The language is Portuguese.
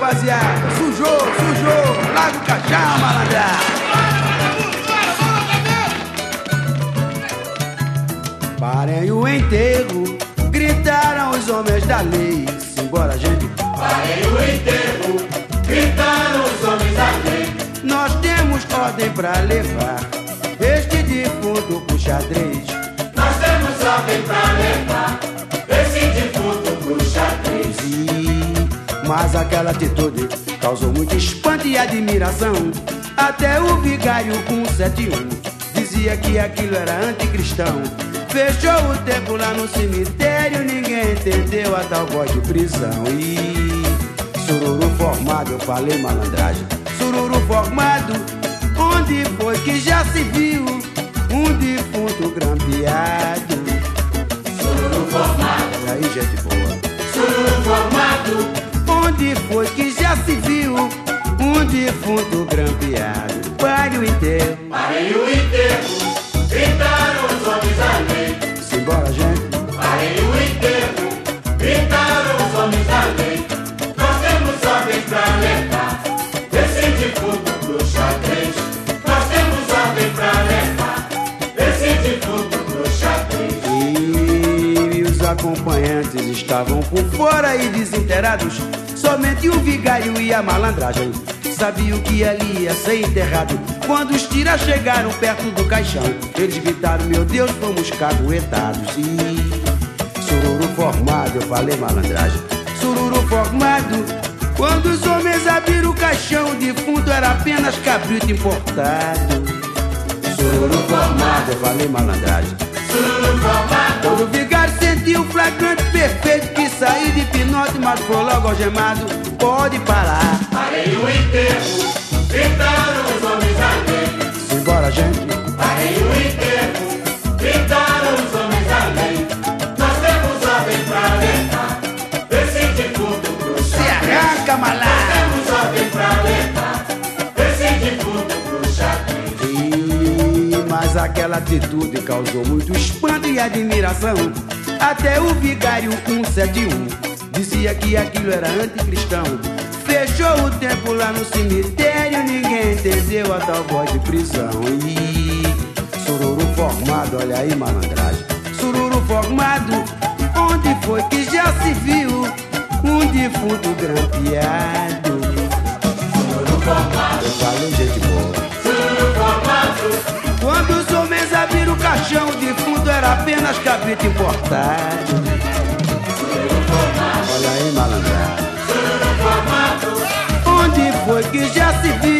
rapaziada. Sujou, sujou. Larga o caixão, malandra. Parem o enterro, gritaram os homens da lei. Simbora, gente. Parem o enterro, gritaram os homens da lei. Nós temos ordem pra levar este defunto pro xadrez. Mas aquela atitude causou muito espanto e admiração. Até o vigário 171 dizia que aquilo era anticristão. Fechou o tempo lá no cemitério, ninguém entendeu a tal voz de prisão. E sururu formado, eu falei malandragem. Sururu formado, onde foi que já se viu um defunto grampeado? Se viu um defunto grampeado? Pare o enterro. Parem o enterro, gritaram os homens lei. Simbora, gente. Parem o enterro, gritaram os homens lei. Nós temos ordem pra levar esse defunto pro xadrez. Nós temos ordem pra levar esse defunto pro xadrez. E os acompanhantes estavam por fora e desinterados. Somente o vigário e a malandragem sabiam que ali ia ser enterrado. Quando os tiras chegaram perto do caixão, eles gritaram: Meu Deus, fomos caguetados. E sururu formado, eu falei malandragem. Sururu formado. Quando os homens abriram o caixão, o defunto era apenas cabrito importado. Sururu formado, eu falei malandragem. Sururu formado. Quando o vigário sentiu o flagrante perfeito saiu de pinote, mas foi logo algemado. Pode parar. Parem o enterro, gritaram os homens lei. Simbora, gente. Parem o enterro, gritaram os homens lei. Nós temos ordem pra levar esse defunto pro Se arranca, malandro. Temos ordem pra levar esse defunto pro. E- Mas aquela atitude causou muito espanto e admiração. Até o vigário 171 dizia que aquilo era anticristão. Fechou o tempo lá no cemitério, ninguém entendeu a tal voz de prisão. E sururu formado, olha aí malandragem. Sururu formado, onde foi que já se viu um defunto grampeado? Sururu formado, Eu falei, gente boa. sururu formado. Quando os homens abriram o caixão, o defunto era apenas cabrito importado. Olha aí, formado. Onde foi que já se viu